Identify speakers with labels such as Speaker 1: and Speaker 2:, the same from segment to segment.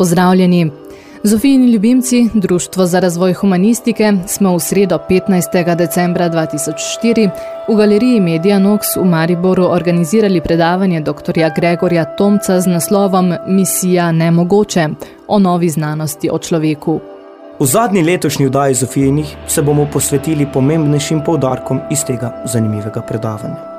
Speaker 1: Pozdravljeni. Zofijini ljubimci, Društvo za razvoj humanistike, smo v sredo 15. decembra 2004 v galeriji Media Nox v Mariboru organizirali predavanje dr. Gregorja Tomca z naslovom Misija nemogoče o novi znanosti o človeku.
Speaker 2: V zadnji letošnji vdaji Zofijinih se bomo posvetili pomembnejšim poudarkom iz tega zanimivega predavanja.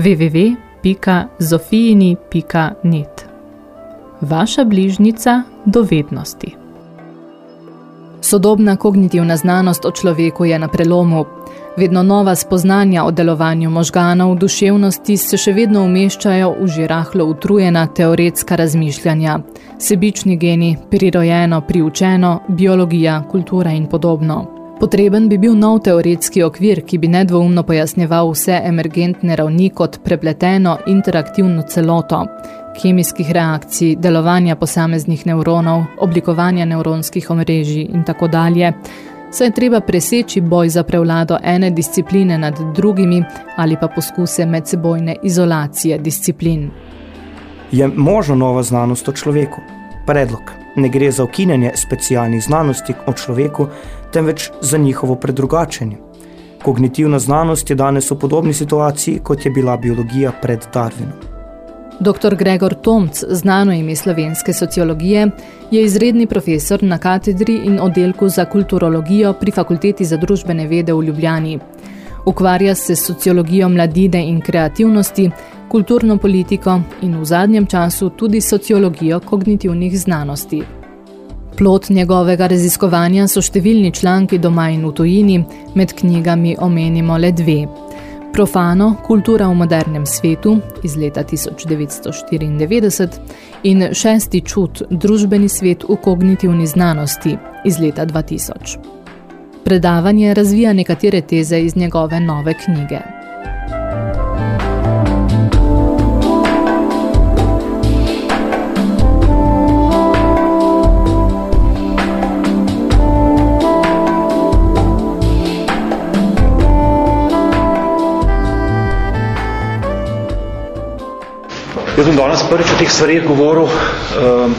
Speaker 1: www.zofijini.net Vaša bližnica dovednosti Sodobna kognitivna znanost o človeku je na prelomu. Vedno nova spoznanja o delovanju možganov, duševnosti se še vedno umeščajo v že rahlo utrujena teoretska razmišljanja. Sebični geni, prirojeno, priučeno, biologija, kultura in podobno. Potreben bi bil nov teoretski okvir, ki bi nedvoumno pojasnjeval vse emergentne ravni kot prepleteno interaktivno celoto, kemijskih reakcij, delovanja posameznih nevronov, oblikovanja nevronskih omrežij in tako dalje, saj je treba preseči boj za prevlado ene discipline nad drugimi ali pa poskuse medsebojne izolacije disciplin.
Speaker 3: Je možno nova znanost o človeku? Predlog. Ne gre za ukinjanje specialnih znanosti o človeku, temveč za njihovo predrugačenje. Kognitivna znanost je danes v podobni situaciji, kot je bila biologija pred Darwinom.
Speaker 1: Dr. Gregor Tomc, znano ime slovenske sociologije, je izredni profesor na katedri in oddelku za kulturologijo pri Fakulteti za družbene vede v Ljubljani. Ukvarja se s sociologijo mladine in kreativnosti, kulturno politiko in v zadnjem času tudi sociologijo kognitivnih znanosti. Plot njegovega raziskovanja so številni članki doma in v tujini, med knjigami omenimo le dve – Profano, kultura v modernem svetu iz leta 1994 in šesti čut, družbeni svet v kognitivni znanosti iz leta 2000. Predavanje razvija nekatere teze iz njegove nove knjige.
Speaker 4: Jaz sem danes prvič o teh stvarih govoril, um,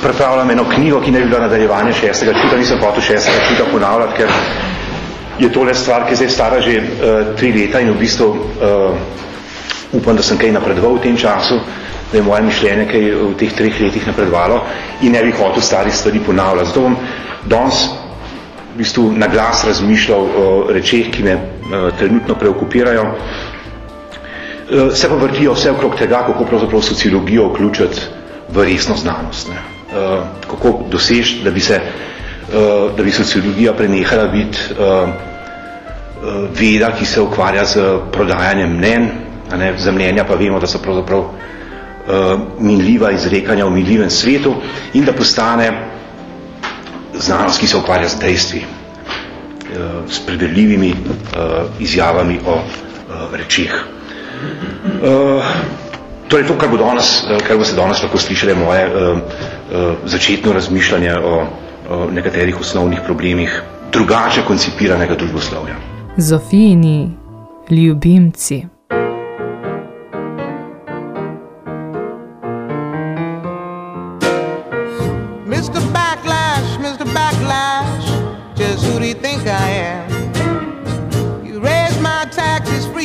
Speaker 4: pripravljam eno knjigo, ki ne bi bila nadaljevanje šestega čuta, nisem hotel šestega čuta ponavljati, ker je tole stvar, ki je zdaj stara že uh, tri leta in v bistvu uh, upam, da sem kaj napredoval v tem času, da je moje mišljenje kaj v teh treh letih napredovalo in ne bi hotel starih stvari ponavljati. Zato bom danes v bistvu na glas razmišljal o rečeh, ki me uh, trenutno preokupirajo. Eh, se pa vrtijo vse okrog tega, kako pravzaprav sociologijo vključiti v resno znanost. Ne. Eh, kako dosež, da bi se eh, da bi sociologija prenehala biti veda, ki se ukvarja z prodajanjem mnen, a ne, za mnenja pa vemo, da so pravzaprav minljiva izrekanja v minljivem svetu in da postane znanost, ki se ukvarja z dejstvi, s predeljivimi izjavami o rečih. Uh, torej to, kar, bo danes, eh, kar bo se danes lahko slišali, je moje uh, uh, začetno razmišljanje o, o nekaterih osnovnih problemih drugače koncipiranega družboslovja.
Speaker 1: Zofijini ljubimci.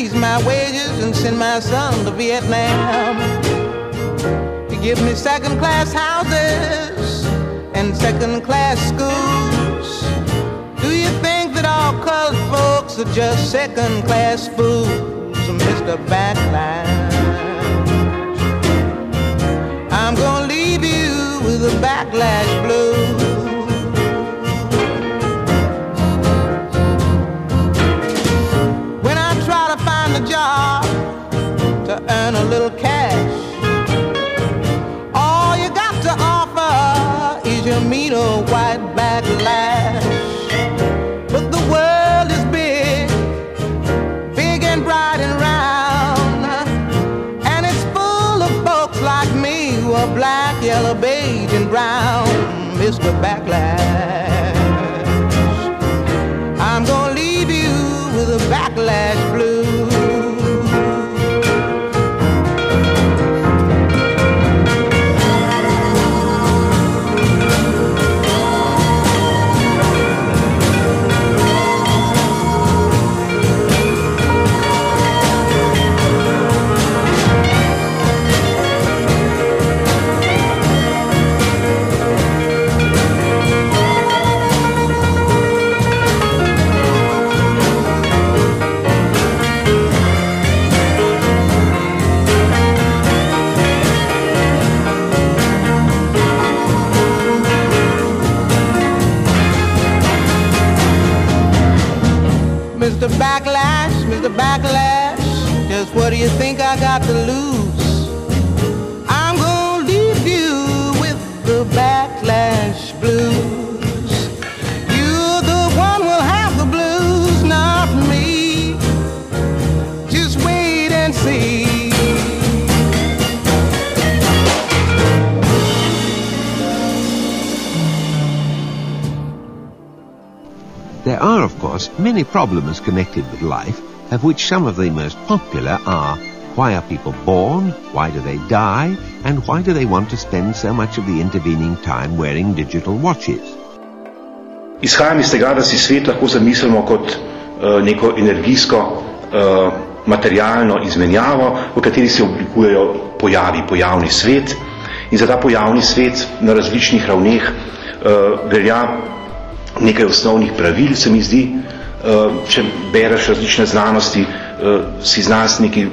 Speaker 1: Freeze my wages. And send my son to Vietnam. You give me second class houses and second class schools. Do you think that all colored folks are just second class fools, Mr. Backlash? I'm gonna leave you with a backlash blues. a little you
Speaker 5: think I got to lose? I'm gonna leave you with the backlash blues. You're the one will have the blues, not me. Just wait and see.
Speaker 6: There are, of course, many problems connected with life, of which some of the most popular are why are people born, why do they die, and why do they want to spend so much of the intervening time wearing digital watches?
Speaker 4: Izhajam iz tega, da si svet lahko zamislimo kot uh, neko energijsko, uh, materialno izmenjavo, v kateri se oblikujejo pojavi, pojavni svet. In za ta pojavni svet na različnih ravneh uh, velja nekaj osnovnih pravil, se mi zdi, če bereš različne znanosti, eh, si znanstveniki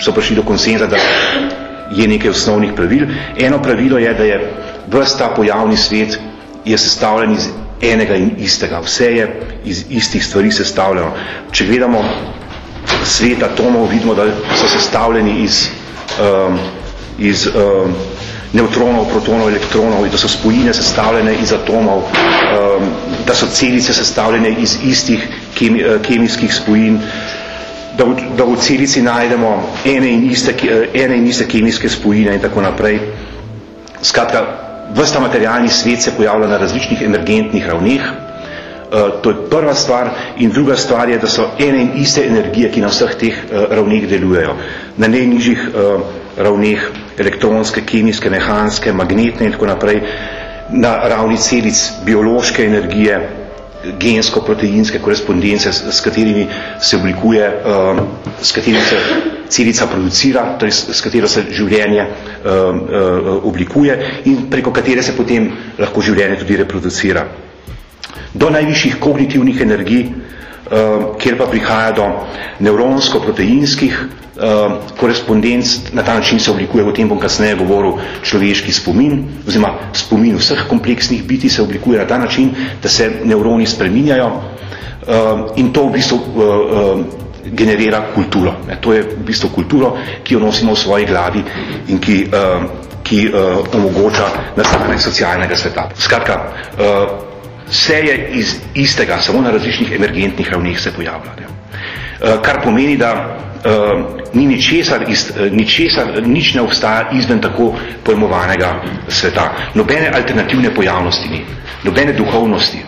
Speaker 4: so prišli do konsenza, da je nekaj osnovnih pravil. Eno pravilo je, da je vse ta pojavni svet je sestavljen iz enega in istega. Vse je iz istih stvari sestavljeno. Če gledamo svet atomov, vidimo, da so sestavljeni iz, um, iz um, neutronov, protonov, elektronov, da so spojine sestavljene iz atomov, um, da so celice sestavljene iz istih kemi, uh, kemijskih spojin, da v, da v celici najdemo ene in, iste, uh, ene in iste kemijske spojine in tako naprej. Skratka, vsta materialni svet se pojavlja na različnih emergentnih ravneh, Uh, to je prva stvar in druga stvar je, da so ene in iste energije, ki na vseh teh ravneh delujejo. Na najnižjih ravneh elektronske, kemijske, mehanske, magnetne in tako naprej, na ravni celic biološke energije, gensko-proteinske korespondence, s, s katerimi se oblikuje, um, s katerimi se celica producira, torej s, s katero se življenje um, uh, oblikuje in preko katere se potem lahko življenje tudi reproducira. Do najvišjih kognitivnih energij, kjer pa prihaja do nevronsko-proteinskih uh, korespondenc, na ta način se oblikuje, o tem bom kasneje govoril, človeški spomin, oziroma spomin vseh kompleksnih biti se oblikuje na ta način, da se nevroni spreminjajo uh, in to v bistvu generira kulturo. To je v bistvu kulturo, ki jo nosimo v svoji glavi in ki, ki omogoča nastanek socialnega sveta. Skratka, vse je iz istega, samo na različnih emergentnih ravneh se pojavlja. Ne. Uh, kar pomeni, da uh, ni ničesar, iz, uh, ničesar, nič ne obstaja izven tako pojmovanega sveta. Nobene alternativne pojavnosti ni, nobene duhovnosti,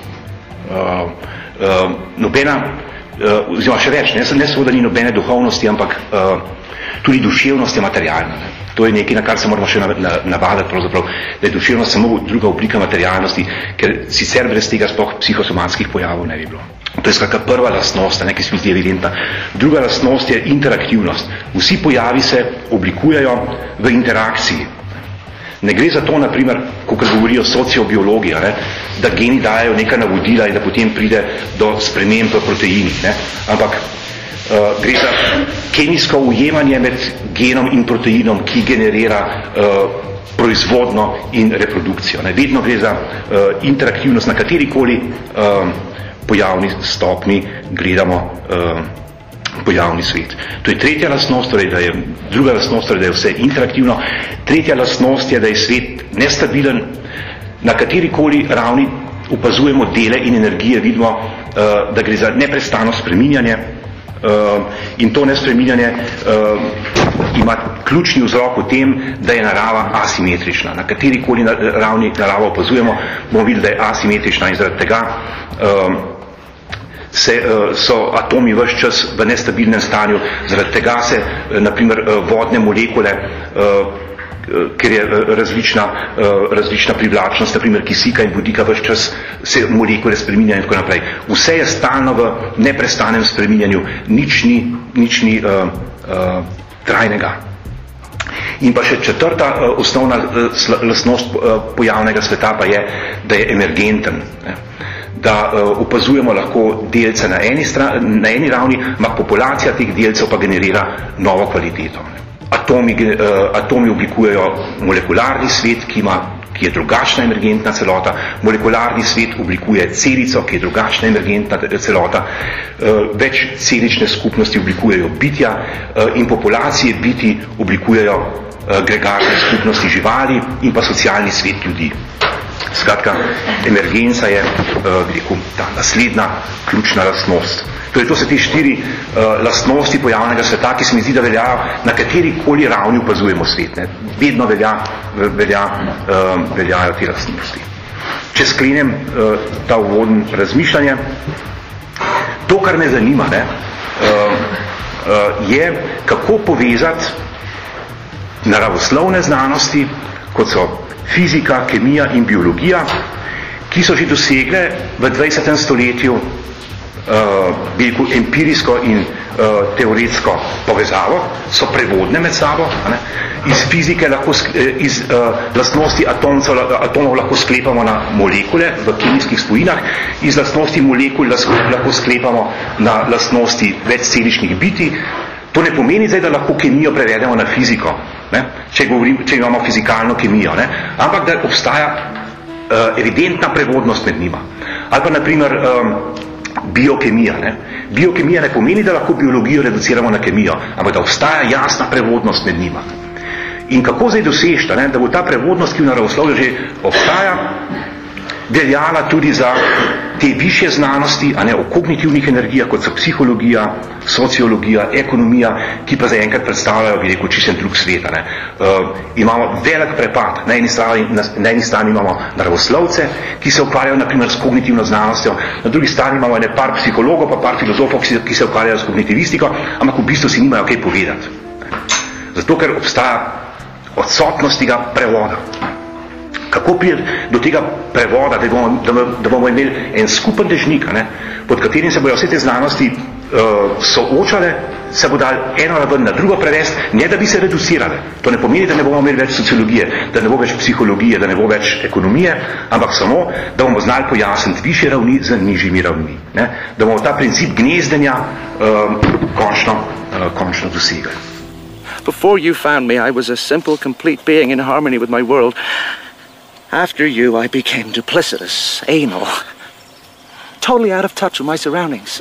Speaker 4: uh, uh, nobena, uh, oziroma še več, ne, ne samo, da ni nobene duhovnosti, ampak uh, tudi duševnost je materialna. Ne. To je nekaj, na kar se moramo še navaditi, pravzaprav, da je duševnost samo druga oblika materialnosti, ker sicer brez tega sploh psihosomatskih pojavov ne bi bilo. To je skratka prva lastnost, ne, ki se mi zdi evidentna. Druga lastnost je interaktivnost. Vsi pojavi se oblikujejo v interakciji. Ne gre za to, naprimer, ko govorijo sociobiologi, ne, da geni dajo neka navodila in da potem pride do sprememb v proteinih, ne, ampak uh, gre za kemijsko ujemanje med genom in proteinom, ki generira uh, proizvodno in reprodukcijo. Ne. Vedno gre za uh, interaktivnost na katerikoli uh, pojavni stopni gledamo uh, pojavni svet. To je tretja lastnost, torej da je druga lastnost, torej da je vse interaktivno. Tretja lastnost je, da je svet nestabilen, na katerikoli ravni opazujemo dele in energije, vidimo, uh, da gre za neprestano spreminjanje, uh, in to nespreminjanje uh, ima ključni vzrok v tem, da je narava asimetrična. Na katerikoli ravni naravo opazujemo, bomo videli, da je asimetrična in zaradi tega uh, se, uh, so atomi vse čas v nestabilnem stanju, zaradi tega se, uh, naprimer, uh, vodne molekule uh, ker je eh, različna, eh, različna privlačnost, naprimer kisika in vodika vse čas se molekule spreminjajo in tako naprej. Vse je stalno v neprestanem spreminjanju, nič ni, nič ni uh, uh, trajnega. In pa še četrta uh, osnovna uh, lastnost uh, pojavnega sveta pa je, da je emergenten. Ne? da uh, opazujemo lahko delce na eni, stran, na eni ravni, ampak populacija teh delcev pa generira novo kvaliteto. Ne? Atomi, uh, atomi oblikujejo molekularni svet, ki ima ki je drugačna emergentna celota, molekularni svet oblikuje celico, ki je drugačna emergentna celota, več celične skupnosti oblikujejo bitja in populacije biti oblikujejo gregarne skupnosti živali in pa socialni svet ljudi. Skratka, emergenca je rekel, ta naslednja ključna lastnost. Torej, to so ti štiri uh, lastnosti pojavnega sveta, ki se mi zdi, da veljajo na kateri koli ravni upazujemo svet. Ne. Vedno velja, velja, uh, veljajo te lastnosti. Če sklenem uh, ta uvodn razmišljanje, to, kar me zanima, ne, uh, uh, je, kako povezati naravoslovne znanosti, kot so fizika, kemija in biologija, ki so že dosegle v 20. stoletju uh, bi rekel, empirijsko in uh, teoretsko povezavo, so prevodne med sabo. Ne? Iz fizike lahko, eh, iz uh, lastnosti atomcev, atomov lahko sklepamo na molekule v kemijskih spojinah, iz lastnosti molekul lahko sklepamo na lastnosti večceličnih biti. To ne pomeni zdaj, da lahko kemijo prevedemo na fiziko, ne? Če, govorim, če imamo fizikalno kemijo, ne? ampak da obstaja uh, evidentna prevodnost med njima. Ali pa, naprimer, um, biokemija. Ne? Biokemija ne pomeni, da lahko biologijo reduciramo na kemijo, ampak da obstaja jasna prevodnost med njima. In kako zdaj dosežta, ne? da bo ta prevodnost, ki v naravoslovju že obstaja, veljala tudi za te više znanosti, a ne o kognitivnih energijah, kot so psihologija, sociologija, ekonomija, ki pa zaenkrat predstavljajo, bi rekel, čisten drug sveta. Ne. Uh, imamo velik prepad. Na eni, strani, na, na eni strani imamo naravoslovce, ki se ukvarjajo naprimer s kognitivno znanostjo, na drugi strani imamo ne par psihologov, pa par filozofov, ki se, ki se ukvarjajo s kognitivistiko, ampak v bistvu si nimajo kaj povedati. Zato, ker obstaja odsotnost tega prevoda. Kako prije do tega prevoda, da bomo, da, da bomo imeli en skupen dežnik, ne, pod katerim se bojo vse te znanosti uh, soočale, se bo dal eno raven na drugo prevest, ne da bi se reducirale. To ne pomeni, da ne bomo imeli več sociologije, da ne bo več psihologije, da ne bo več ekonomije, ampak samo, da bomo znali pojasniti više ravni z nižjimi ravni. Ne? Da bomo ta princip gnezdenja uh, končno, uh, končno dosegli.
Speaker 7: Before you found me, I was a simple, complete being in harmony with my world. After you, I became duplicitous, anal, totally out of touch with my surroundings.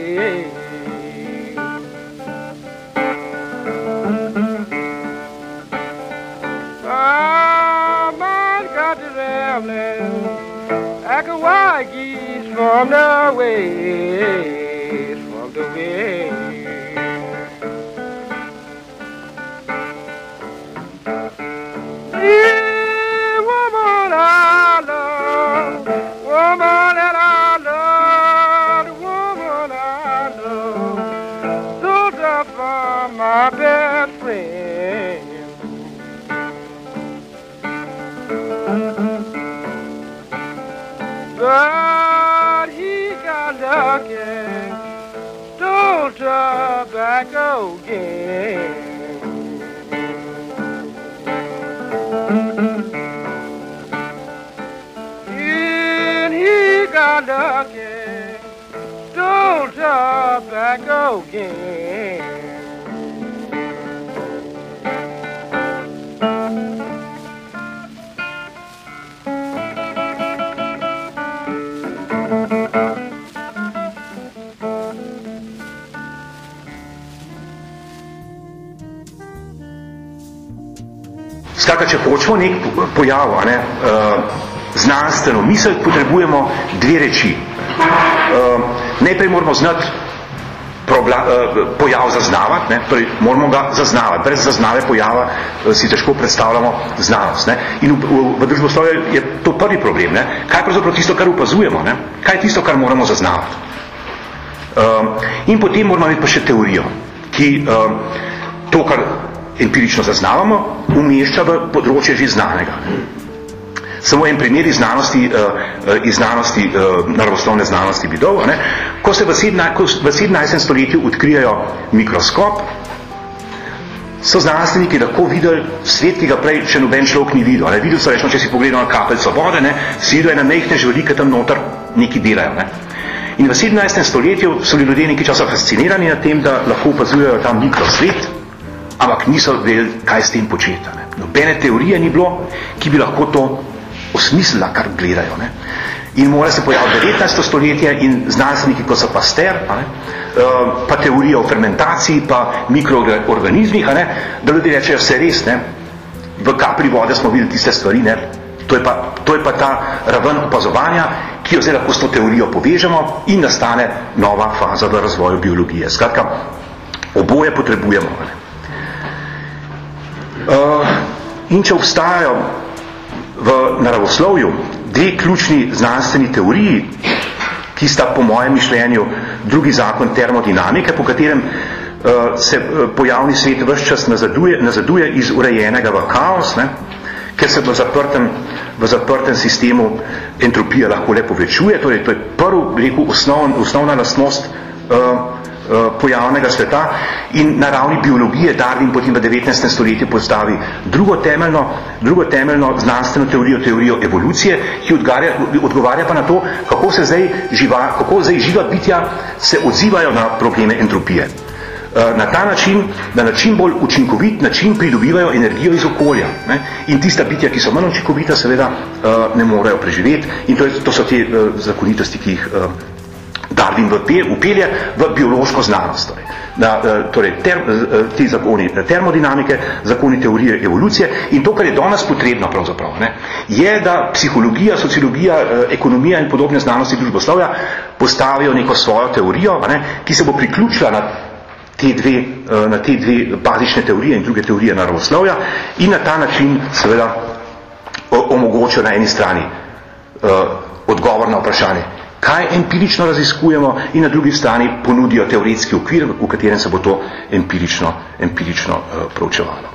Speaker 8: on our way. Turn back again.
Speaker 4: Skratka, če hočemo nek pojav, ne, uh, znanstveno misel, potrebujemo dve reči. Uh, najprej moramo znati probla, uh, pojav zaznavati, ne, torej moramo ga zaznavati. Brez zaznave pojava uh, si težko predstavljamo znanost. Ne. In v, v, v družboslovju je to prvi problem. Ne. Kaj je pravzaprav tisto, kar upazujemo? Ne. Kaj je tisto, kar moramo zaznavati? Uh, in potem moramo imeti pa še teorijo, ki uh, to, kar empirično zaznavamo, umešča v področje že znanega. Samo en primer iz znanosti, uh, iz znanosti uh, naravoslovne znanosti bi dol, ne? ko se v, sedna, ko v 17. stoletju odkrijajo mikroskop, so znanstveniki lahko videli svet, ki ga prej še noben človek ni videl. Ne? Videl so, rečemo, če si pogledal kapelco vode, ne? si videl ena mehne žvelike tam noter neki delajo. Ne? In v 17. stoletju so bili ljudje nekaj časa fascinirani na tem, da lahko opazujejo tam mikrosvet, ampak niso vedeli, kaj s tem početi. Ne. Nobene teorije ni bilo, ki bi lahko to osmislila, kar gledajo. Ne. In mora se pojaviti 19. stoletje in znanstveniki, kot so Pasteur, ne, eh, pa teorija o fermentaciji, pa mikroorganizmih, ne, da ljudje rečejo vse res, ne, v kapri vode smo videli tiste stvari, ne, to, je pa, to je pa ta raven opazovanja, ki jo zdaj lahko s to teorijo povežemo in nastane nova faza v razvoju biologije. Skratka, oboje potrebujemo. Ne. Uh, in če obstajajo v naravoslovju dve ključni znanstveni teoriji, ki sta po mojem mišljenju drugi zakon termodinamike, po katerem uh, se uh, pojavni svet vse čas nazaduje, nazaduje iz urejenega v kaos, ne, ker se v zaprtem, v zaprtem sistemu entropija lahko le povečuje, torej to je prv, rekel, osnovn, osnovna lastnost uh, Eh, pojavnega sveta in na ravni biologije Darwin potem v 19. stoletju postavi drugo temeljno, drugo temeljno znanstveno teorijo, teorijo evolucije, ki odgovarja, odgovarja pa na to, kako se zdaj živa, kako zdaj živa bitja se odzivajo na probleme entropije. Eh, na ta način, da na čim bolj učinkovit način pridobivajo energijo iz okolja. Ne? In tista bitja, ki so manj učinkovita, seveda uh, ne morejo preživeti. In to, je, to so te zakonitosti, ki jih Darwin upelje v biološko znanost. Torej, da, eh, torej ter, eh, ti zakoni termodinamike, zakoni teorije evolucije in to, kar je danes potrebno pravzaprav, ne, je, da psihologija, sociologija, eh, ekonomija in podobne znanosti družboslovja postavijo neko svojo teorijo, ne, ki se bo priključila na te dve, na te dve bazične teorije in druge teorije naravoslovja in na ta način seveda omogočijo na eni strani odgovor na vprašanje, kaj empirično raziskujemo in na drugi strani ponudijo teoretski okvir, v katerem se bo to empirično, empirično uh, proučevalo.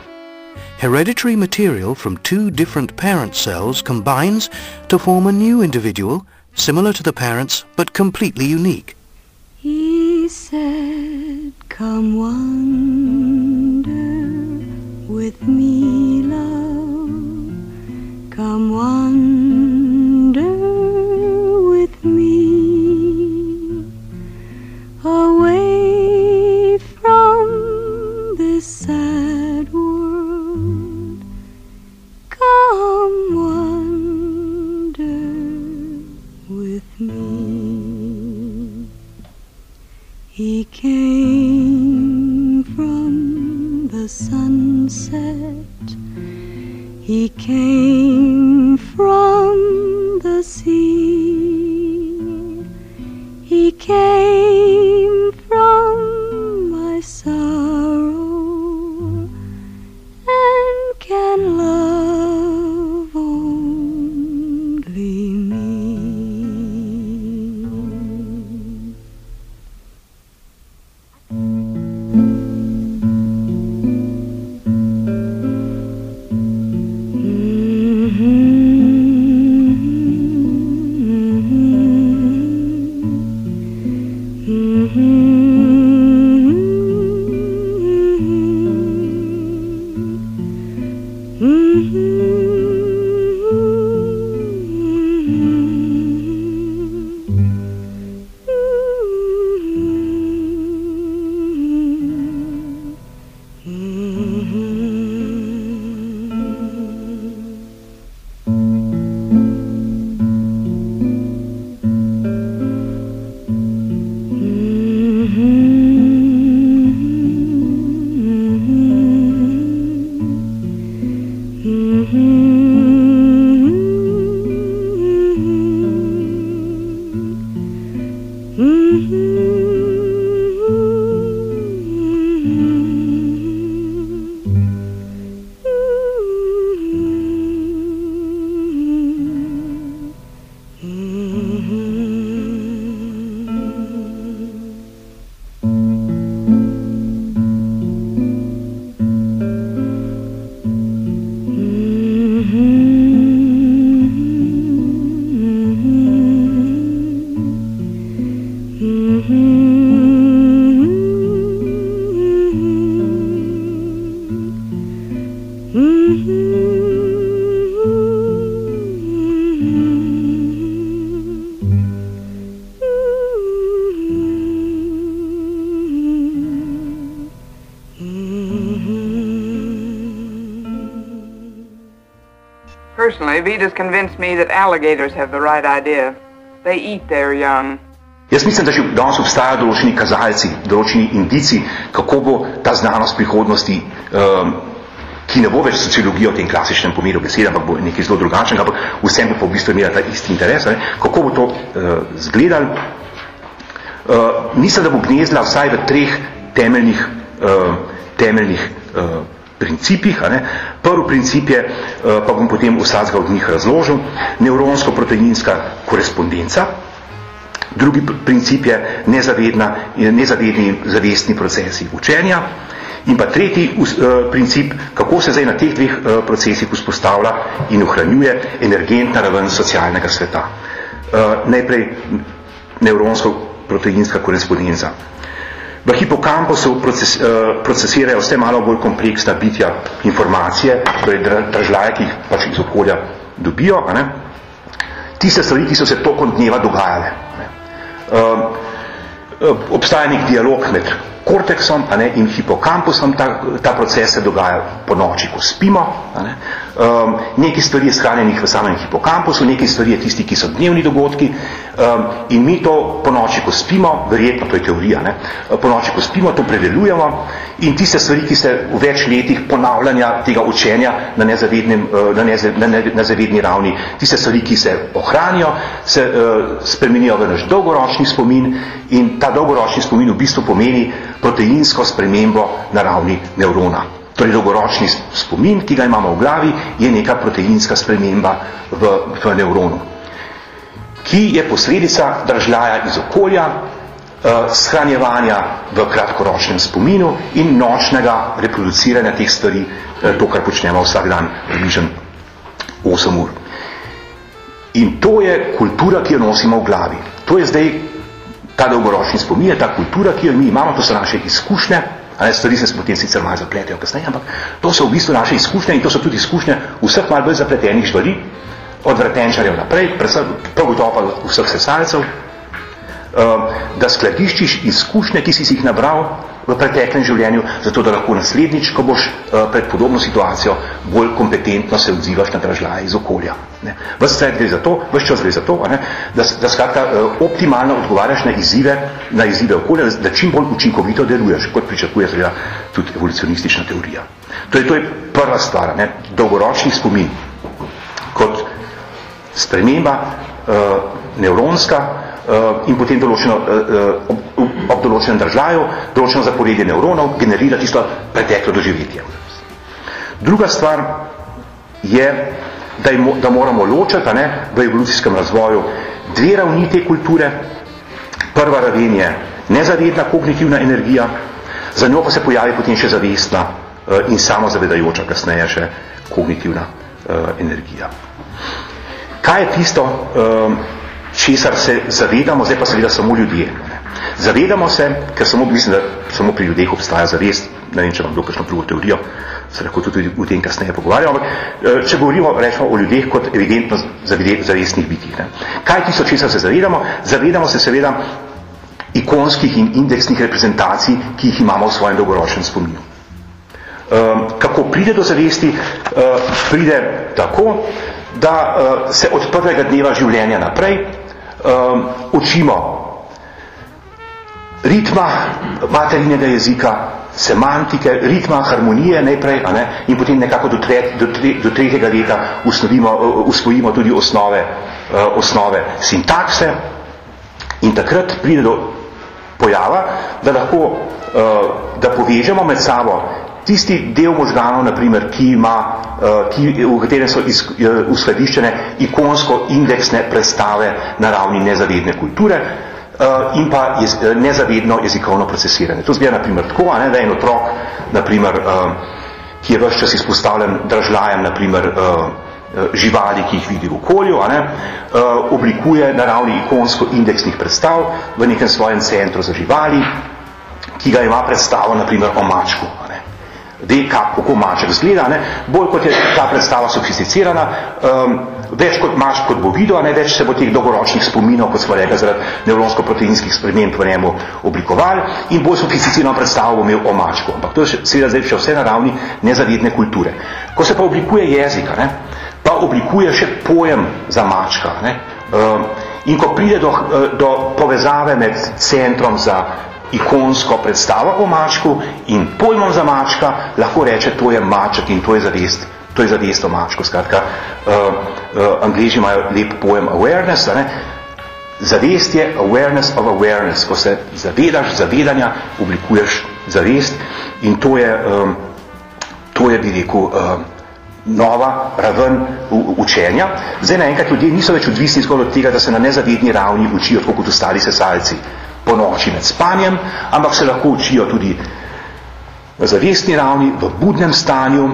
Speaker 9: Hereditary material from two different parent cells combines to form a new individual, similar to the parents, but completely unique.
Speaker 10: He said, come wander with me, this sad world. Come wander with me. He came from the sunset. He came from the sea. He came
Speaker 11: Vita's convinced me that alligators have the right idea. They eat their young.
Speaker 4: Jaz mislim, da že danes obstajajo določeni kazalci, določeni indici, kako bo ta znanost prihodnosti, um, ki ne bo več sociologija v tem klasičnem pomenu besede, ampak bo nekaj zelo drugačnega, ampak vsem bo pa v bistvu imela ta isti interes, ne? kako bo to uh, zgledal. Uh, mislim, da bo gnezla vsaj v treh temeljnih, uh, temeljnih uh, principih. A ne? Prvi princip je, uh, pa bom potem vsakega od njih razložil, neuronsko-proteinska korespondenca, Drugi princip je nezavedna, nezavedni zavestni procesi učenja. In pa tretji uh, princip, kako se zdaj na teh dveh uh, procesih vzpostavlja in ohranjuje energentna raven socialnega sveta. Najprej neuronsko-proteinska korespondenca. V hipokampusu proces, uh, procesirajo vse malo bolj kompleksna bitja informacije, torej dražljaje, ki jih pač iz okolja dobijo. A ne? Tiste stvari, ki so se tokom dneva dogajale. Uh, obstaja nek dialog med korteksom a ne, in hipokampusom, ta, ta proces se dogaja po noči, ko spimo. A ne. Um, nekaj stvari je shranjenih v samem hipokampusu, nekaj stvari je tisti, ki so dnevni dogodki um, in mi to po noči, ko spimo, verjetno to je teorija, ne, po noči, ko spimo, to predelujemo in tiste stvari, ki se v več letih ponavljanja tega učenja na, nezavednem, na, neze, na nezavedni ravni, tiste stvari, ki se ohranijo, se uh, spremenijo v naš dolgoročni spomin in ta dolgoročni spomin v bistvu pomeni proteinsko spremembo na ravni nevrona. Torej, dolgoročni spomin, ki ga imamo v glavi, je neka proteinska sprememba v, v nevronu, ki je posledica držljaja iz okolja, eh, shranjevanja v kratkoročnem spominu in nočnega reproduciranja teh stvari, eh, to, kar počnemo vsak dan, približen 8 ur. In to je kultura, ki jo nosimo v glavi. To je zdaj ta dolgoročni spomin, ta kultura, ki jo mi imamo, to so naše izkušnje, ali stvari se potem sicer malo zapletejo kasneje, ampak to so v bistvu naše izkušnje in to so tudi izkušnje vseh malo bolj zapletenih živali, od vrtenčarjev naprej, predvsem prav gotovo pa vseh sesalcev, um, da skladiščiš izkušnje, ki si jih nabral v preteklem življenju, zato da lahko naslednjič, ko boš uh, pred podobno situacijo, bolj kompetentno se odzivaš na dražljaje iz okolja. Ne. Ves svet gre za to, ves čas gre za to, ne, da, da skratka uh, optimalno odgovarjaš na izzive, na izzive okolja, da čim bolj učinkovito deluješ, kot pričakuje zrela tudi evolucionistična teorija. To je, to je prva stvar, ne, dolgoročni spomin, kot sprememba uh, nevronska, uh, in potem določeno, uh, ob, ob določenem držlaju, določeno zaporedje nevronov generira tisto preteklo doživetje. Druga stvar je, da, je, da moramo ločati ne, v evolucijskem razvoju dve ravni te kulture. Prva raven je nezavedna kognitivna energija, za njo pa se pojavi potem še zavestna uh, in samozavedajoča kasneje še kognitivna uh, energija. Kaj je tisto, uh, česar se zavedamo, zdaj pa seveda samo ljudje. Zavedamo se, ker samo, mislim, da samo pri ljudeh obstaja zavest, ne vem, če vam dokajšno drugo teorijo, se lahko tudi v tem kasneje pogovarjamo, ampak eh, če govorimo rečemo o ljudeh kot evidentno zavestnih bitih. Ne. Kaj tisto, česar se zavedamo? Zavedamo se seveda ikonskih in indeksnih reprezentacij, ki jih imamo v svojem dolgoročnem spominu. Um, kako pride do zavesti? Uh, pride tako, da se od prvega dneva življenja naprej učimo ritma materinega jezika, semantike, ritma, harmonije najprej a ne, in potem nekako do, tret, do, tre, do tretjega leta usnovimo, usvojimo tudi osnove, uh, osnove sintakse. In takrat pride do pojava, da lahko, uh, da povežemo med sabo tisti del možganov, naprimer, ki ima, uh, ki, v katerem so uskladiščene ikonsko-indeksne predstave na ravni nezavedne kulture, uh, in pa jez, nezavedno jezikovno procesiranje. To zbira naprimer tako, a ne, da en otrok, naprimer, uh, ki je vse čas izpostavljen dražlajem, naprimer, uh, živali, ki jih vidi v okolju, a ne, uh, oblikuje na ravni ikonsko-indeksnih predstav v nekem svojem centru za živali, ki ga ima predstavo, naprimer, o mačku. A ne ve, kako maček zgleda, ne? bolj kot je ta predstava sofisticirana, um, več kot mač kot bo videl, ne več se bo teh dolgoročnih spominov, kot smo rekli, zaradi nevronsko-proteinskih sprememb v njemu oblikovali in bolj sofisticirano predstavo imel o mačku. Ampak to je seveda zdaj še vse na ravni nezavedne kulture. Ko se pa oblikuje jezika, ne? pa oblikuje še pojem za mačka. Ne? Um, in ko pride do, do povezave med centrom za ikonsko predstavo o mačku in pojmom za mačka, lahko reče, to je maček in to je zavest, to je zavest o mačku. Skratka, uh, uh, angliži imajo lep pojem awareness, ne? zavest je awareness of awareness, ko se zavedaš zavedanja, oblikuješ zavest in to je, um, to je bi rekel, um, nova raven učenja. Zdaj naenkrat ljudje niso več odvisni zgolj od tega, da se na nezavedni ravni učijo, tako kot ostali sesalci po noči med spanjem, ampak se lahko učijo tudi v zavestni ravni, v budnem stanju,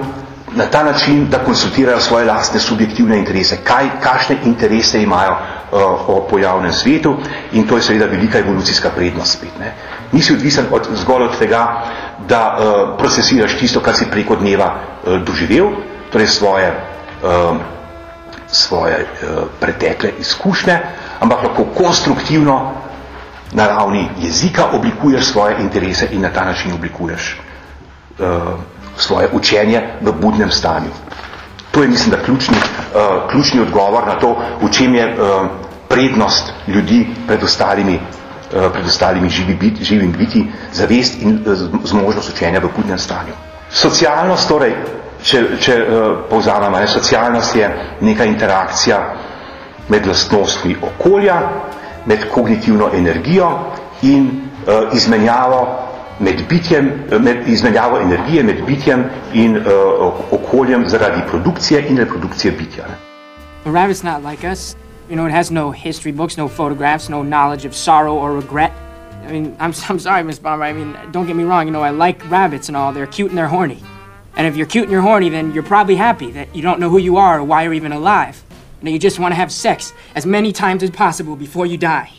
Speaker 4: na ta način, da konsultirajo svoje lastne subjektivne interese, kaj, kakšne interese imajo uh, o pojavnem svetu in to je seveda velika evolucijska prednost spet. Ne. Nisi odvisen od, zgolj od tega, da uh, procesiraš tisto, kar si preko dneva uh, doživel, torej svoje, uh, svoje uh, pretekle izkušnje, ampak lahko konstruktivno na ravni jezika oblikuješ svoje interese in na ta način oblikuješ uh, svoje učenje v budnem stanju. To je, mislim, da ključni, uh, ključni odgovor na to, v čem je uh, prednost ljudi pred ostalimi, uh, pred ostalimi živi bit, živim biti, zavest in uh, zmožnost učenja v budnem stanju. Socialnost, torej, če, če uh, povzamemo, ne, socialnost je neka interakcija med lastnostmi okolja, med kognitivno energijo in uh, izmenjavo med bitjem, med izmenjavo energije med bitjem in uh, okoljem zaradi produkcije in reprodukcije bitja.
Speaker 12: Rabbit's not like us. You know, it has no history books, no photographs, no knowledge of sorrow or regret. I mean, I'm, I'm sorry, Miss Bomber. I mean, don't get me wrong. You know, I like rabbits and all. They're cute and they're horny. And if you're cute and you're horny, then you're probably happy that you don't know who you are or why you're even alive. And you just want to have sex as many times as possible before you die.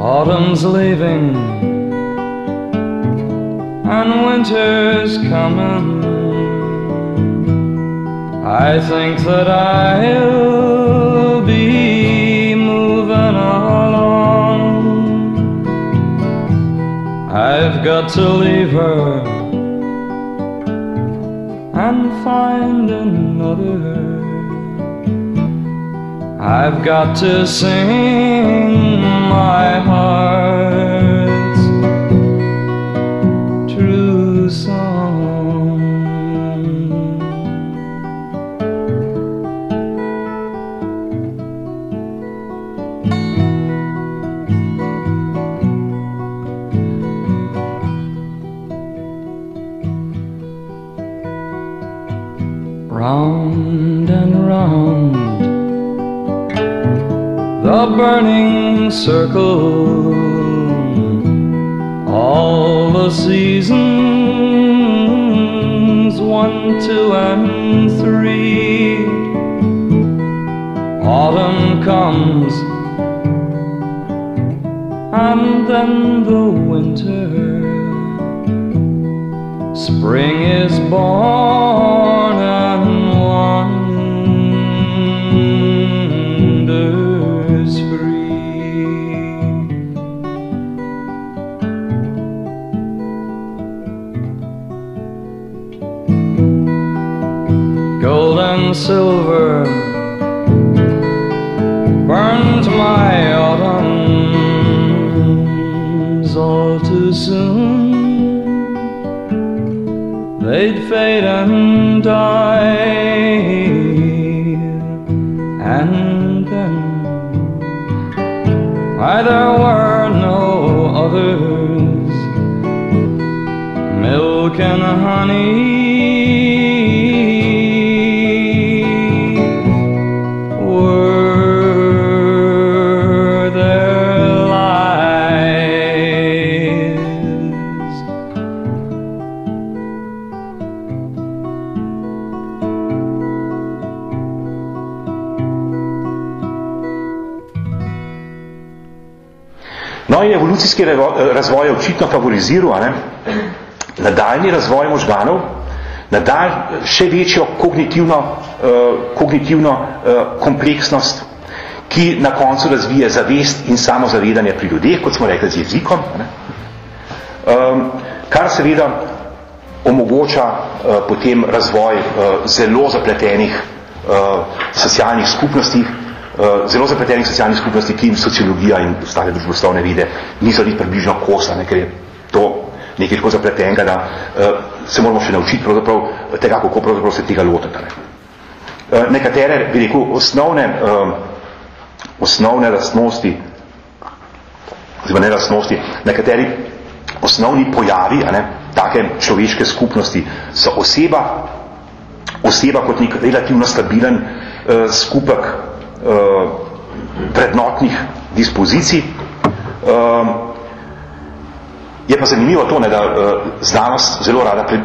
Speaker 13: Autumn's leaving and winter's coming. I think that I'll be moving along. I've got to leave her and find another. I've got to sing my heart's true song. Round and round the burning circle, all the seasons one, two, and three. Autumn comes, and then the winter. Spring is born
Speaker 4: razvoj je očitno favoriziral ne, nadaljni razvoj možganov, nadalj, še večjo kognitivno, uh, kognitivno uh, kompleksnost, ki na koncu razvije zavest in samozavedanje pri ljudeh, kot smo rekli z jezikom, ne, um, kar seveda omogoča uh, potem razvoj uh, zelo zapletenih uh, socialnih skupnosti, uh, zelo zapletenih socialnih skupnosti, ki jim sociologija in ostale družboslovne vide niso ni približno kosa, ne, ker je to nekaj tako zapletenega, da uh, se moramo še naučiti pravzaprav tega, kako pravzaprav se tega lotiti. Ne. Uh, nekatere, bi rekel, osnovne, uh, osnovne lastnosti, oziroma ne lastnosti, nekateri osnovni pojavi, a ne, take človeške skupnosti so oseba, oseba kot nek relativno stabilen uh, skupek vrednotnih dispozicij. Uh, je pa zanimivo to, ne, da uh, znanost zelo rada pre,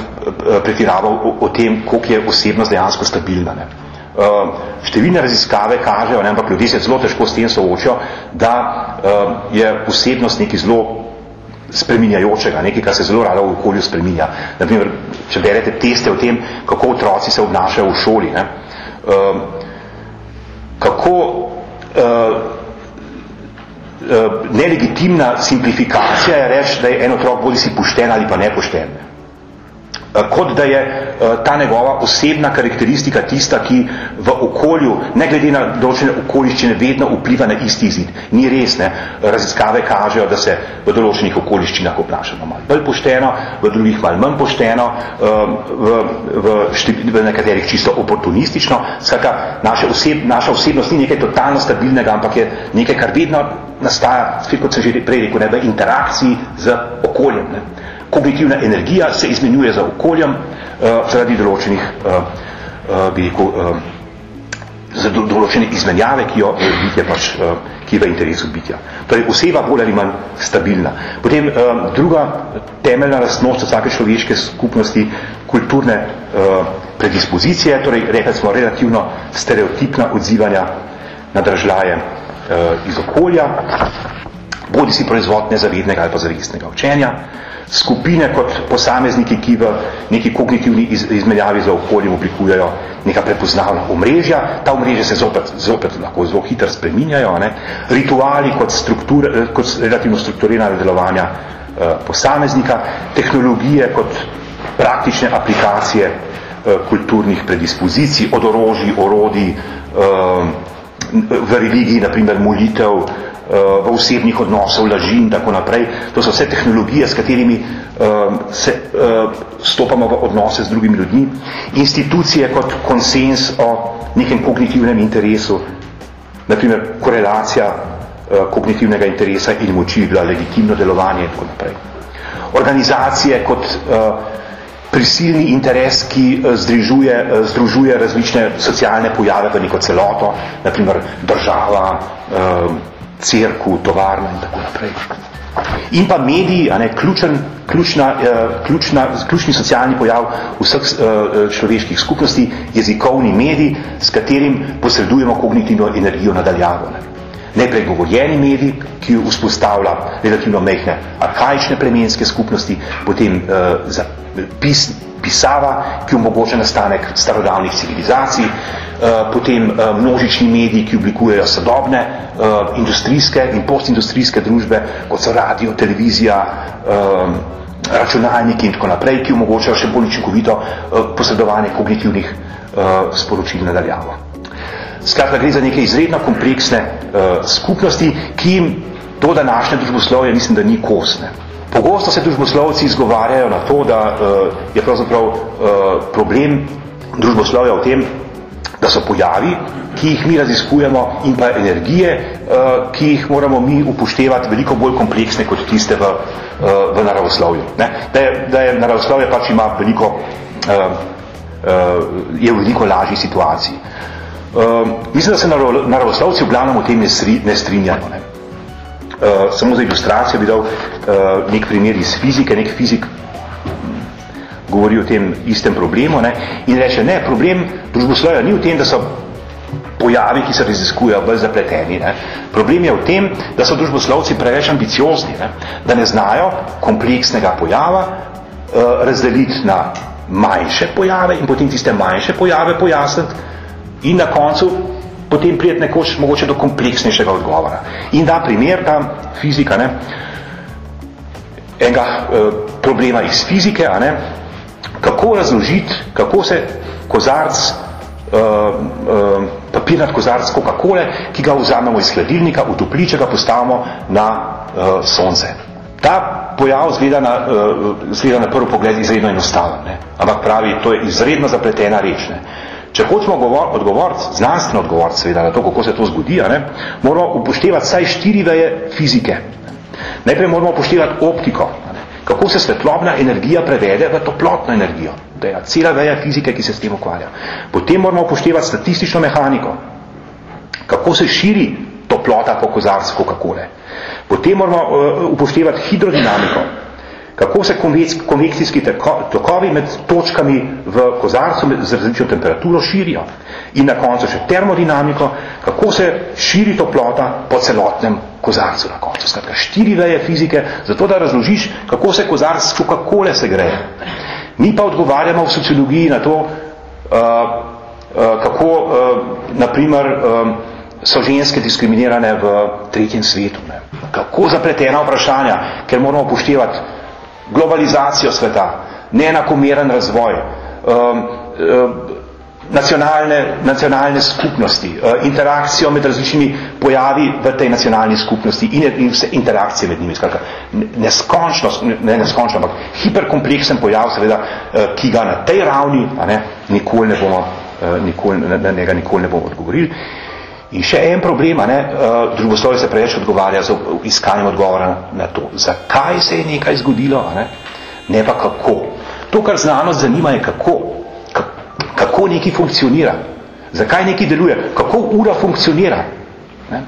Speaker 4: pretirava o, o tem, koliko je osebnost dejansko stabilna. Ne. Uh, številne raziskave kažejo, ne, ampak ljudje se zelo težko s tem soočijo, da uh, je osebnost nekaj zelo spreminjajočega, nekaj, kar se zelo rado v okolju spreminja. Naprimer, če berete teste o tem, kako otroci se obnašajo v šoli, ne, uh, kako uh, uh, nelegitimna simplifikacija je reči, da je en otrok bodi si pošten ali pa nepošten. Uh, kot da je uh, ta njegova osebna karakteristika tista, ki v okolju, ne glede na določene okoliščine, vedno vpliva na isti izid. Ni res, ne. Raziskave kažejo, da se v določenih okoliščinah obnašamo malo bolj pošteno, v drugih malo manj pošteno, um, v, v, štep, v nekaterih čisto oportunistično. Skratka, naša, oseb, naša osebnost ni nekaj totalno stabilnega, ampak je nekaj, kar vedno nastaja, kot sem že prej rekel, ne, v interakciji z okoljem. Ne. Kognitivna energija se izmenjuje za okoljem uh, zaradi določenih, uh, uh, bi rekel, uh, za do, določene izmenjave, ki jo bitje pač, uh, ki je v interesu bitja. Torej, oseba bolj ali manj stabilna. Potem uh, druga temeljna lastnost vsake človeške skupnosti, kulturne uh, predispozicije, torej rekli smo relativno stereotipna odzivanja na držlaje uh, iz okolja, bodi si proizvod nezavednega ali pa zavestnega učenja, skupine kot posamezniki, ki v neki kognitivni iz, izmenjavi za okoljem oblikujejo neka prepoznavna omrežja, ta omrežja se zopet, zopet lahko zelo hitro spreminjajo, ne? rituali kot, struktur, kot relativno strukturirana delovanja eh, posameznika, tehnologije kot praktične aplikacije eh, kulturnih predispozicij, od orožij, orodij, eh, v religiji, naprimer molitev, v osebnih odnosov, laži in tako naprej. To so vse tehnologije, s katerimi um, se uh, stopamo v odnose z drugimi ljudmi. Institucije kot konsens o nekem kognitivnem interesu, naprimer korelacija kognitivnega interesa in moči bila legitimno delovanje in tako naprej. Organizacije kot prisilni interes, ki eh, združuje, eh, združuje različne socialne pojave v neko celoto, naprimer država, eh, crkvu, tovarna in tako naprej. In pa mediji, a ne, ključen, ključna, ključna, ključni socialni pojav vseh človeških skupnosti, jezikovni medij, s katerim posredujemo kognitivno energijo nadaljavo. Ne. Najprej govorjeni medij, ki vzpostavlja relativno mehne arhaične plemenske skupnosti, potem za pis, pisava, ki omogoča nastanek starodavnih civilizacij, uh, potem uh, množični mediji, ki oblikujejo sodobne uh, industrijske in postindustrijske družbe, kot so radio, televizija, uh, računalniki in tako naprej, ki omogočajo še bolj učinkovito uh, posredovanje kognitivnih uh, sporočil nadaljavo. Skratka, gre za neke izredno kompleksne uh, skupnosti, ki jim to današnje družboslovje mislim, da ni kosne. Pogosto se družboslovci izgovarjajo na to, da uh, je pravzaprav uh, problem družboslovja v tem, da so pojavi, ki jih mi raziskujemo in pa energije, uh, ki jih moramo mi upoštevati veliko bolj kompleksne kot tiste v, uh, v naravoslovju. Ne? Da, je, da je naravoslovje pač ima veliko, uh, uh, je v veliko lažji situaciji. Uh, mislim, da se naravoslovci v glavnem v tem ne, sri, ne strinjajo. Ne? Uh, samo za ilustracijo bi dal uh, nek primer iz fizike, nek fizik govori o tem istem problemu ne, in reče, ne, problem družboslovja ni v tem, da so pojavi, ki se raziskujejo, bolj zapleteni. Ne. Problem je v tem, da so družboslovci preveč ambiciozni, ne, da ne znajo kompleksnega pojava uh, razdeliti na manjše pojave in potem tiste manjše pojave pojasniti in na koncu potem prijeti nekoč mogoče do kompleksnejšega odgovora. In da primer, ta fizika, ne, enega e, problema iz fizike, a ne, kako razložiti, kako se kozarc, e, e, papirnat kozarc Coca-Cola, ki ga vzamemo iz hladilnika, utopli, če ga postavimo na e, sonce. Ta pojav zgleda na, uh, zgleda na prvi pogled izredno enostaven, ne? ampak pravi, to je izredno zapletena reč. Ne? Če hočemo odgovoriti, znanstveno odgovoriti seveda na to, kako se to zgodi, ne, moramo upoštevati vsaj štiri veje fizike. Najprej moramo upoštevati optiko, ne, kako se svetlobna energija prevede v toplotno energijo. To je cela veja fizike, ki se s tem ukvarja. Potem moramo upoštevati statistično mehaniko, kako se širi toplota po kozarcu Coca-Cola. Potem moramo uh, upoštevati hidrodinamiko, kako se konvekcijski tokovi med točkami v kozarcu z različno temperaturo širijo. In na koncu še termodinamiko, kako se širi toplota po celotnem kozarcu na koncu. Skratka, štiri veje fizike, zato da razložiš, kako se kozarc Coca-Cola se greje. Mi pa odgovarjamo v sociologiji na to, uh, uh, kako, uh, naprimer, um, so ženske diskriminirane v tretjem svetu. Ne. Kako zapletena vprašanja, ker moramo upoštevati globalizacijo sveta, neenakomeren razvoj, um, um, nacionalne, nacionalne skupnosti, uh, interakcijo med različnimi pojavi v tej nacionalni skupnosti in, in vse interakcije med njimi. Skratka, neskončno, ne neskončno, ampak hiperkompleksen pojav, seveda, uh, ki ga na tej ravni a ne, nikoli ne bomo, uh, nikoli, na, na njega nikoli ne bomo odgovorili. In še en problem, ne, uh, družboslovje se preveč odgovarja z iskanjem odgovora na to, zakaj se je nekaj zgodilo, ne, ne pa kako. To, kar znanost zanima, je kako. Kako nekaj funkcionira. Zakaj nekaj deluje. Kako ura funkcionira. Ne.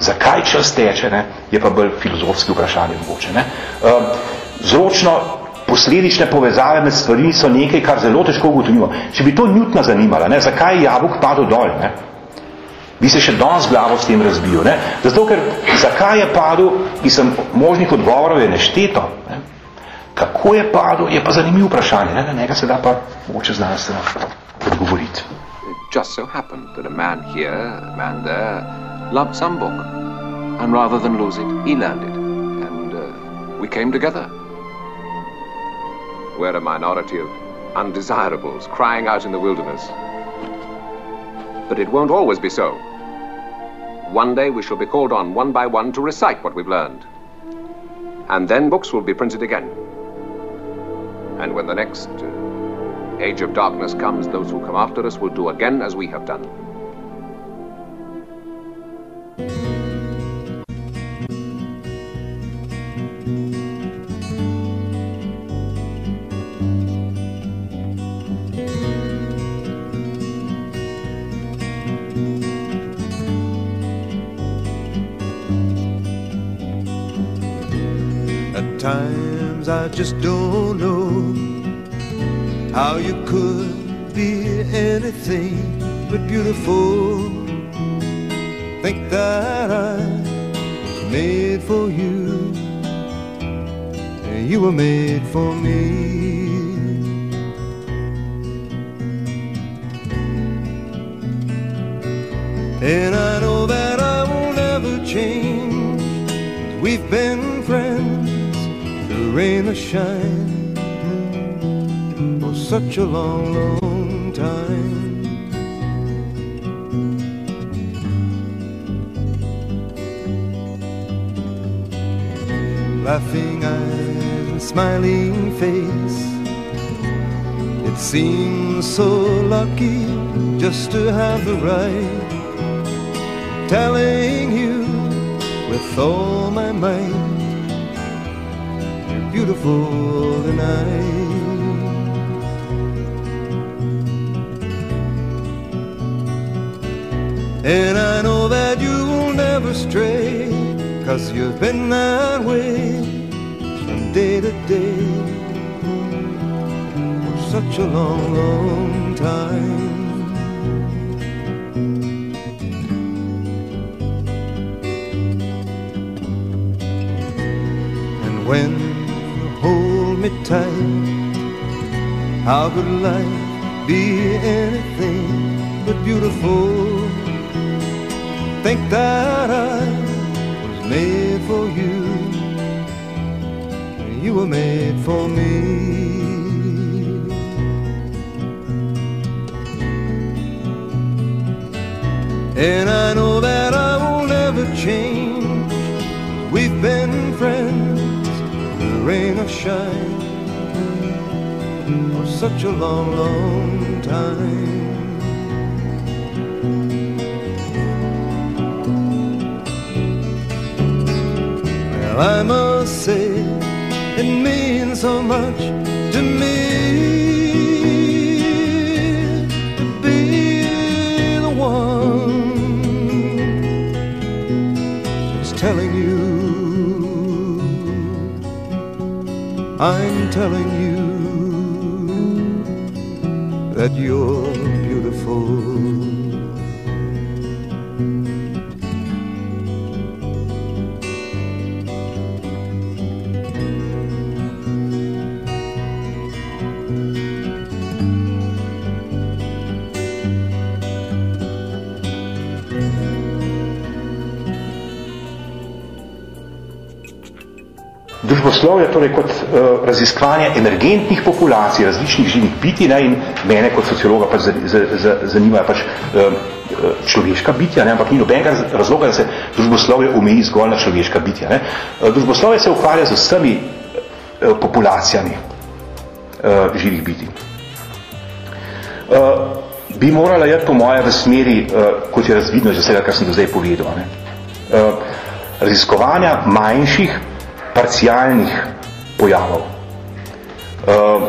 Speaker 4: Zakaj čas teče, ne, je pa bolj filozofski vprašanje mogoče. Ne. Uh, zročno posledične povezave med stvari so nekaj, kar zelo težko ugotovimo. Če bi to Newtona zanimala, ne, zakaj je jabolk padel dol, ne, bi se še danes glavo s tem razbil. Ne? Zato, ker zakaj je padel, mislim, možnih odgovorov je nešteto. Ne? Kako je padel, je pa zanimiv vprašanje. Ne? Na njega se da pa moče znanstveno odgovoriti.
Speaker 6: It just so happened that a man here, a man there, loved some book. And rather than lose it, he learned it. And uh, we came together. We're a minority of undesirables crying out in the wilderness. But it won't always be so. One day we shall be called on one by one to recite what we've learned. And then books will be printed again. And when the next uh, age of darkness comes, those who come after us will do again as we have done.
Speaker 14: Sometimes I just don't know how you could be anything but beautiful. Think that I made for you, and you were made for me. And I know that I will never change. We've been friends rain or shine for such a long, long time. Laughing eyes and smiling face. It seems so lucky just to have the right telling you with all my might beautiful tonight. And I know that you will never stray, cause you've been that way from day to day for such a long, long time. when you hold me tight. How could life be anything but beautiful? Think that I was made for you, you were made for me. And I know that I will never change. We've been friends rain or shine such a long, long time. Well, I must say it means so much to me to be the one who's telling you. I'm telling you that you're beautiful.
Speaker 4: Družboslovje torej kot uh, raziskovanje emergentnih populacij, različnih živih bitij ne, in mene kot sociologa pač zanimajo pač uh, človeška bitja, ne, ampak ni nobenega razloga, da se družboslovje umeji zgolj na človeška bitja. Ne. Uh, družboslovje se ukvarja z vsemi uh, populacijami uh, živih bitij. Uh, bi morala jeti po moje v smeri, uh, kot je razvidno iz vsega, kar sem do zdaj povedal. Ne. Uh, raziskovanja manjših parcialnih pojavov. Uh,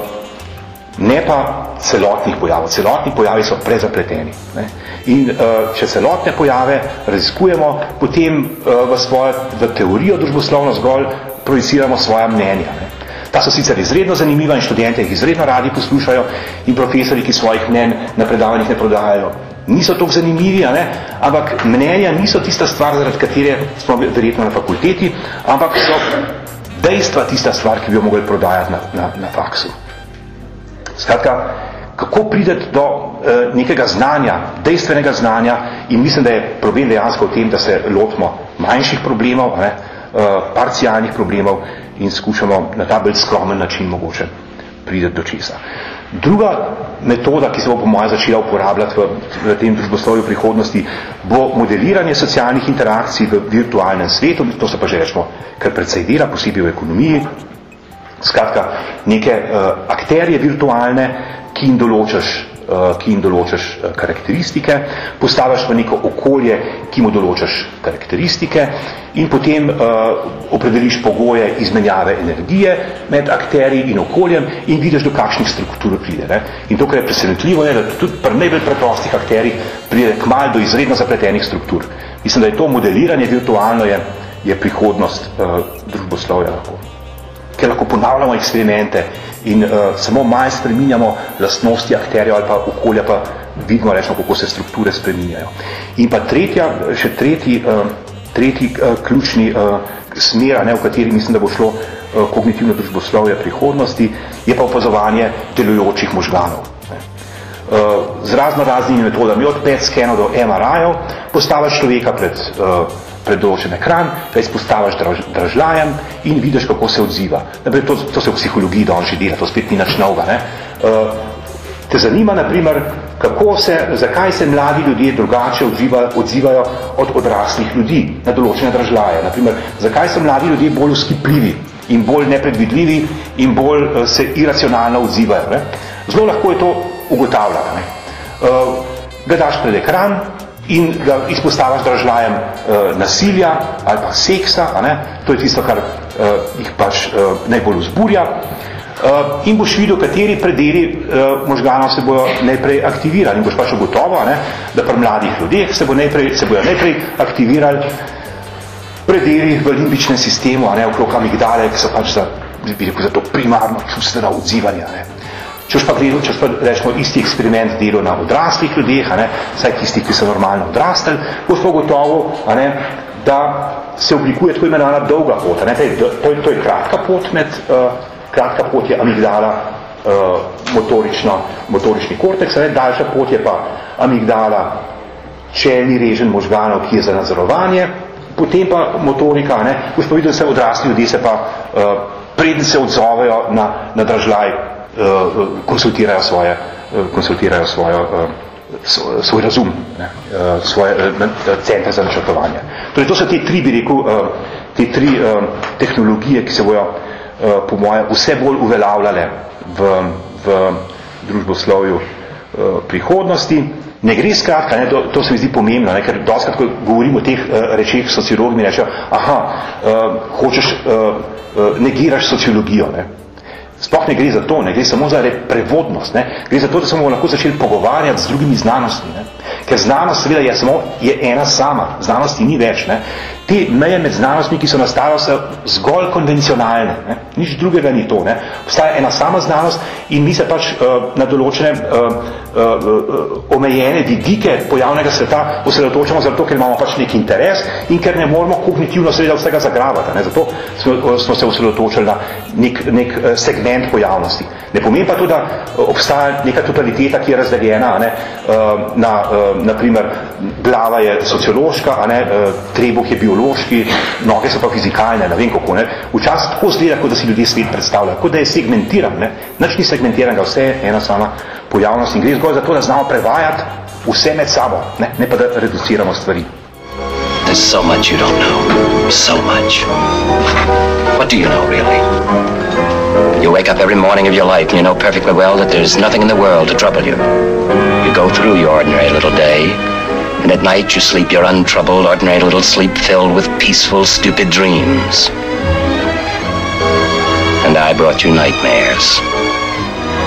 Speaker 4: ne pa celotnih pojavov. Celotni pojavi so prezapleteni. Ne? In uh, če celotne pojave raziskujemo, potem uh, v, svojo, v teorijo družboslovno zgolj projiciramo svoja mnenja. Ne? Ta so sicer izredno zanimiva in študente jih izredno radi poslušajo in profesori, ki svojih mnen na predavanjih ne prodajajo, niso tako zanimivi, ne? ampak mnenja niso tista stvar, zaradi katere smo verjetno na fakulteti, ampak so dejstva tista stvar, ki bi jo mogli prodajati na, na, na faksu. Skratka, kako prideti do e, nekega znanja, dejstvenega znanja in mislim, da je problem dejansko v tem, da se lotimo manjših problemov, ne, e, parcialnih problemov in skušamo na ta bolj skromen način mogoče prideti do česa. Druga metoda, ki se bo po mojem začela uporabljati v, v tem družboslovju prihodnosti, bo modeliranje socialnih interakcij v virtualnem svetu, to se pa že rečemo, kar predvsej dela, posebej v ekonomiji. Skratka, neke uh, akterje virtualne, ki jim določaš, ki jim določaš uh, karakteristike, postaviš pa neko okolje, ki mu določaš karakteristike in potem uh, opredeliš pogoje izmenjave energije med akterji in okoljem in vidiš, do kakšnih struktur pride. Ne? In to, kar je presenetljivo, je, da tudi pri najbolj preprostih akterjih pride kmal do izredno zapletenih struktur. Mislim, da je to modeliranje virtualno je, je prihodnost uh, družboslovja lahko. ker lahko ponavljamo eksperimente in uh, samo malo spreminjamo lastnosti akterjev ali pa okolja, pa vidimo, rečemo, kako se strukture spreminjajo. In pa tretja, še tretji, uh, tretji uh, ključni uh, smer, ne, v kateri mislim, da bo šlo uh, kognitivno družboslovje prihodnosti, je pa opazovanje delujočih možganov. Ne. Uh, z razno raznimi metodami, od PET skenov do MRI-ov, postaviš človeka pred uh, pred določen ekran, ga izpostaviš draž, dražljajem in vidiš, kako se odziva. Naprej, to, to se v psihologiji danes že dela, to spet ni nič novega. Ne? Uh, te zanima, naprimer, kako se, zakaj se mladi ljudje drugače odziva, odzivajo od odraslih ljudi na določene dražljaje. Naprimer, zakaj so mladi ljudje bolj uskipljivi in bolj nepredvidljivi in bolj uh, se iracionalno odzivajo. Ne? Zelo lahko je to ugotavljati. Uh, ga daš pred ekran, in ga izpostaviš dražljajem uh, nasilja ali pa seksa, a ne? to je tisto, kar uh, jih pač uh, najbolj vzburja. Uh, in boš videl, kateri predeli uh, možganov se bojo najprej aktivirali. In boš pač ugotovo, ne, da pri mladih ljudeh se, bo najprej, se bojo najprej aktivirali predeli v limbičnem sistemu, a ne, okrog amigdale, ki so pač za, rekel, za to primarno čustveno odzivanje. Ne. Če pa gledamo, če pa rečemo isti eksperiment delo na odraslih ljudeh, a ne, saj tistih, ki so normalno odrastli, bo smo gotovo, a ne, da se oblikuje tako imenovana dolga pot. A ne, to, to, to je kratka pot med, uh, kratka pot je amigdala, uh, motorično, motorični korteks, a ne, daljša pot je pa amigdala, čelni režen možganov, ki je za nadzorovanje, potem pa motorika, ne, boš pa videl, da se odrasli ljudje se pa, uh, preden se odzovejo na, na dražljaj, konsultirajo svoje, uh, konsultirajo svojo, uh, svoj razum, ne, svoje centre za načrtovanje. Torej, to so te tri, bi rekel, te tri tehnologije, ki se bojo, po moje, vse bolj uveljavljale v, v družboslovju prihodnosti. Ne gre skratka, ne, to, to se mi zdi pomembno, ne, ker doskrat, ko govorimo o teh uh, rečeh, sociologi mi rečejo, aha, uh, hočeš, uh, uh, negiraš sociologijo. Ne. Sploh ne gre za to, ne gre samo za prevodnost, ne? gre za to, da smo lahko začeli pogovarjati z drugimi znanostmi. Ne? Ker znanost seveda je samo je ena sama, znanosti ni več. Ne? Te meje med znanostmi, ki so nastale, so zgolj konvencionalne. Ne? Nič drugega ni to. Ne? Obstaja ena sama znanost in mi se pač uh, na določene uh, uh, uh, omejene vidike pojavnega sveta osredotočamo zato, ker imamo pač nek interes in ker ne moramo kognitivno seveda vsega zagravati. Ne? Zato smo, smo se osredotočili na nek, nek uh, segment pojavnosti. Ne pomeni pa to, da obstaja neka totaliteta, ki je razdeljena ne? Uh, na uh, naprimer, glava je sociološka, a ne, uh, trebuh je biološki, noge so pa fizikalne, ne vem kako, ne. Včasih tako zgleda, kot da si ljudje svet predstavljajo, kot da je segmentiran, ne. Nič ni segmentiran, ga vse je ena sama pojavnost in gre zgolj za to, da znamo prevajati vse med sabo, ne, ne pa da reduciramo stvari.
Speaker 2: There's so much you don't know. So much. What do you know, really? You wake up every morning of your life and you know perfectly well that there's nothing in the world to trouble you. You go through your ordinary little day, and at night you sleep your untroubled, ordinary little sleep filled with peaceful, stupid dreams. And I brought you nightmares.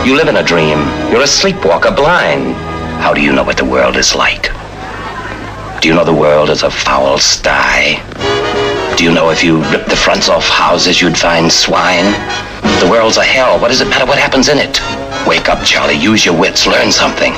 Speaker 2: You live in a dream. You're a sleepwalker, blind. How do you know what the world is like? Do you know the world is a foul sty? Do you know if you ripped the fronts off houses you'd find swine? The world's a hell. What does it matter what happens in it? Wake up, Charlie. Use your wits. Learn something.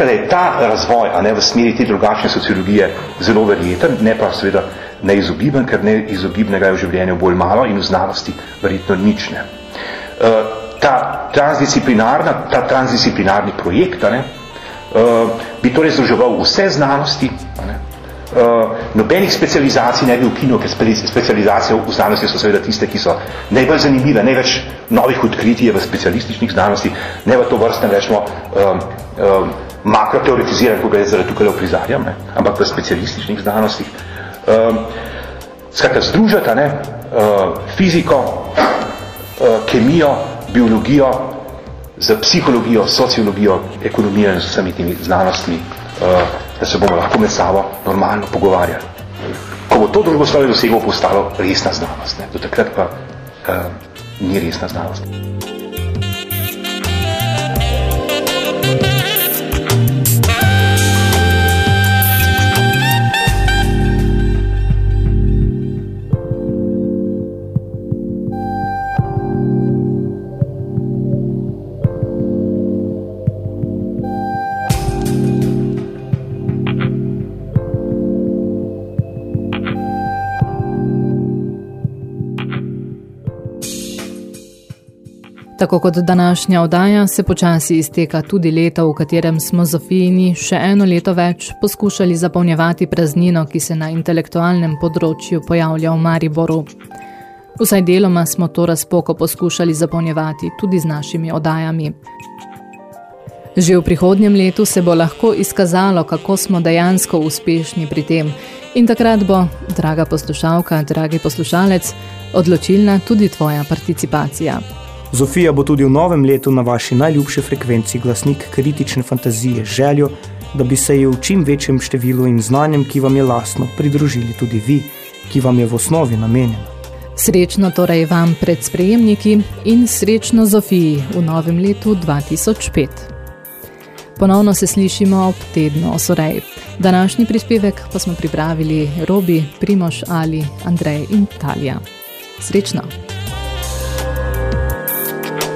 Speaker 4: Skratka, da je ta razvoj a ne, v smeri te drugačne sociologije zelo verjeten, ne pa seveda neizogiben, ker neizogibnega je v življenju bolj malo in v znanosti verjetno nič ne. Uh, ta transdisciplinarna, ta transdisciplinarni projekt a ne, uh, bi torej združeval vse znanosti, a ne, Uh, nobenih specializacij ne bi ukinil, ker specializacije v znanosti so seveda tiste, ki so najbolj zanimive, največ novih odkritij je v specialističnih znanosti, ne v to vrstne rečemo um, um, makroteoretiziranje, ko ga je zdaj tukaj oprizarjam, ne, ampak v specialističnih znanostih. Um, skratka, združata ne, uh, fiziko, uh, kemijo, biologijo, z psihologijo, sociologijo, ekonomijo in z vsemi temi znanostmi, uh, da se bomo lahko med sabo normalno pogovarjali. Ko bo to drugo slovo dosego postalo resna znanost, ne? do takrat pa uh, ni resna znanost.
Speaker 1: Tako kot današnja oddaja se počasi izteka tudi leto, v katerem smo Zofijini še eno leto več poskušali zapolnjevati praznino, ki se na intelektualnem področju pojavlja v Mariboru. Vsaj deloma smo to razpoko poskušali zapolnjevati tudi z našimi oddajami. Že v prihodnjem letu se bo lahko izkazalo, kako smo dejansko uspešni pri tem in takrat bo, draga poslušalka, dragi poslušalec, odločilna tudi tvoja participacija.
Speaker 3: Zofija bo tudi v novem letu na vaši najljubši frekvenci glasnik kritične fantazije željo, da bi se ji v čim večjem številu in znanjem, ki vam je lastno, pridružili tudi vi, ki vam je v osnovi namenjeno.
Speaker 1: Srečno torej vam pred sprejemniki in srečno Zofiji v novem letu 2005. Ponovno se slišimo ob tednu osorej. Današnji prispevek pa smo pripravili Robi, Primoš Ali, Andrej in Talija. Srečno!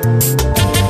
Speaker 1: Müzik